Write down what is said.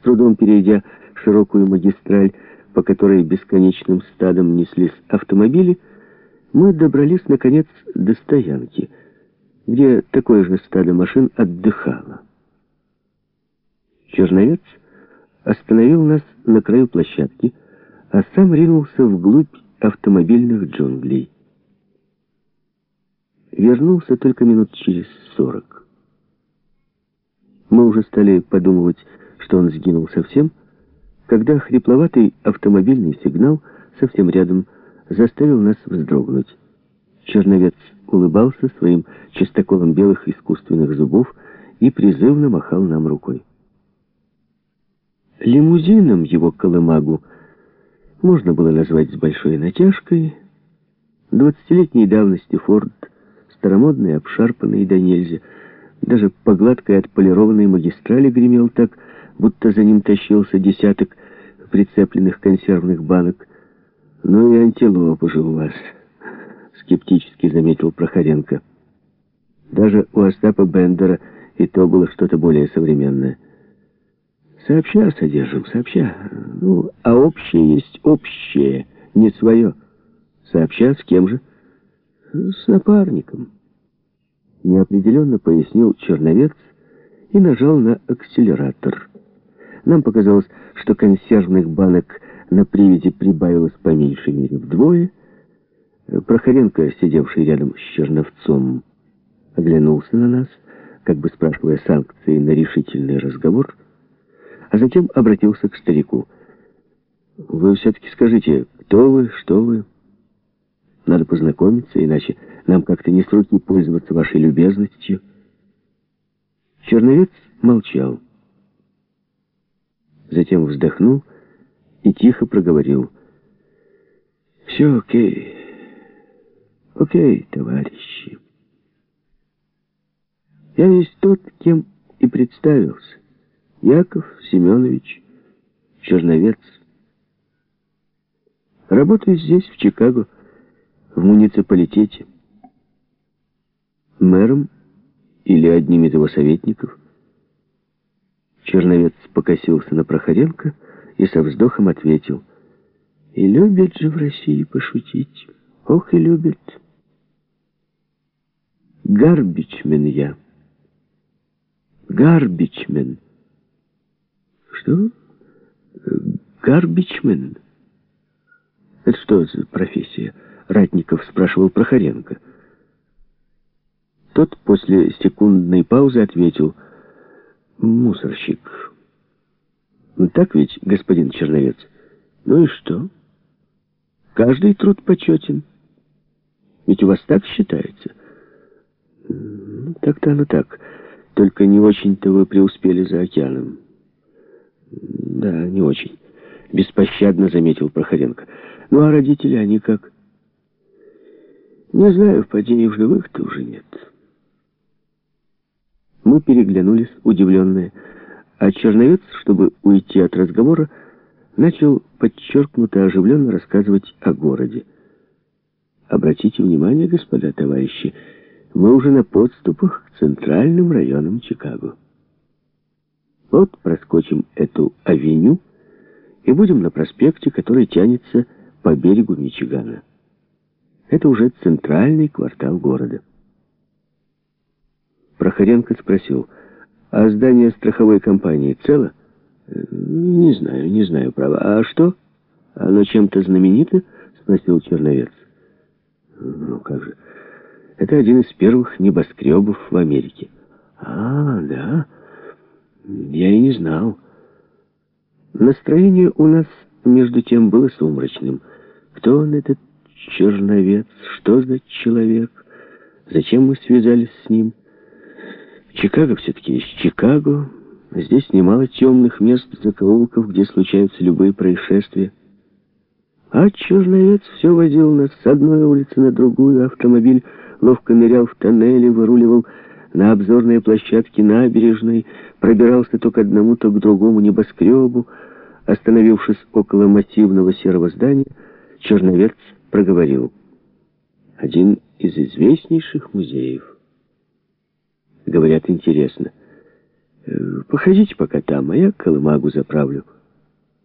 с трудом перейдя широкую магистраль, по которой бесконечным стадом неслись автомобили, мы добрались, наконец, до стоянки, где такое же стадо машин отдыхало. Черновец остановил нас на краю площадки, а сам ринулся вглубь автомобильных джунглей. Вернулся только минут через сорок. Мы уже стали подумывать, что он сгинул совсем, когда хрипловатый автомобильный сигнал совсем рядом заставил нас вздрогнуть. Черновец улыбался своим чистоколом белых искусственных зубов и призывно махал нам рукой. Лимузином его колымагу можно было назвать с большой натяжкой. Двадцатилетней давности Форд, старомодный, обшарпанный до нельзя, даже по гладкой отполированной магистрали гремел так, будто за ним тащился десяток прицепленных консервных банок. «Ну и антилопа же у вас», — скептически заметил Проходенко. Даже у Остапа Бендера и то было что-то более современное. Сообща содержим, сообща. Ну, а общее есть общее, не свое. Сообща с кем же? С напарником. Неопределенно пояснил черновец и нажал на акселератор. Нам показалось, что консервных банок на привязи прибавилось по меньшей мере вдвое. Прохоренко, сидевший рядом с Черновцом, оглянулся на нас, как бы спрашивая санкции на решительный разговор, а затем обратился к старику. «Вы все-таки скажите, кто вы, что вы? Надо познакомиться, иначе нам как-то не с руки пользоваться вашей любезностью». Черновец молчал. Затем вздохнул и тихо проговорил. «Все окей. Окей, товарищи. Я есть тот, кем и представился. Яков Семенович Черновец. Работаю здесь, в Чикаго, в муниципалитете. Мэром или одним из его советников. Черновец покосился на Проходенко и со вздохом ответил. И любят же в России пошутить. Ох и любят. Гарбичмен я. Гарбичмен. Что? Гарбичмен? Это что за профессия? Ратников спрашивал Прохоренко. Тот после секундной паузы ответил — мусорщик. Ну так ведь, господин Черновец? Ну и что? Каждый труд почетен. Ведь у вас так считается? Ну, так-то оно так. Только не очень-то вы преуспели за океаном. Да, не очень. Беспощадно заметил Проходенко. Ну, а родители, они как? Не знаю, в падении в живых-то уже нет. Мы переглянулись, удивленные, а Черновец, чтобы уйти от разговора, начал подчеркнуто оживленно рассказывать о городе. Обратите внимание, господа товарищи, мы уже на подступах к центральным районам Чикаго. Вот проскочим эту авеню и будем на проспекте, который тянется по берегу Мичигана. Это уже центральный квартал города. Проходенко спросил, а здание страховой компании цело? Не знаю, не знаю, право. А что? Оно чем-то знаменито? Спросил Черновец. Ну как же, это один из первых небоскребов в Америке. А, да, я и не знал. Настроение у нас, между тем, было сумрачным. Кто он, этот черновец? Что за человек? Зачем мы связались с ним? Чикаго все-таки есть Чикаго. Здесь немало темных мест, закоулков, где случаются любые происшествия. А черновец все возил нас с одной улицы на другую. Автомобиль ловко нырял в тоннели, выруливал на обзорные площадки набережной, пробирался то к одному, то к другому небоскребу. Остановившись около массивного серого здания, черновец проговорил. Один из известнейших музеев. Говорят, интересно. Э, походите пока там, а я колымагу заправлю.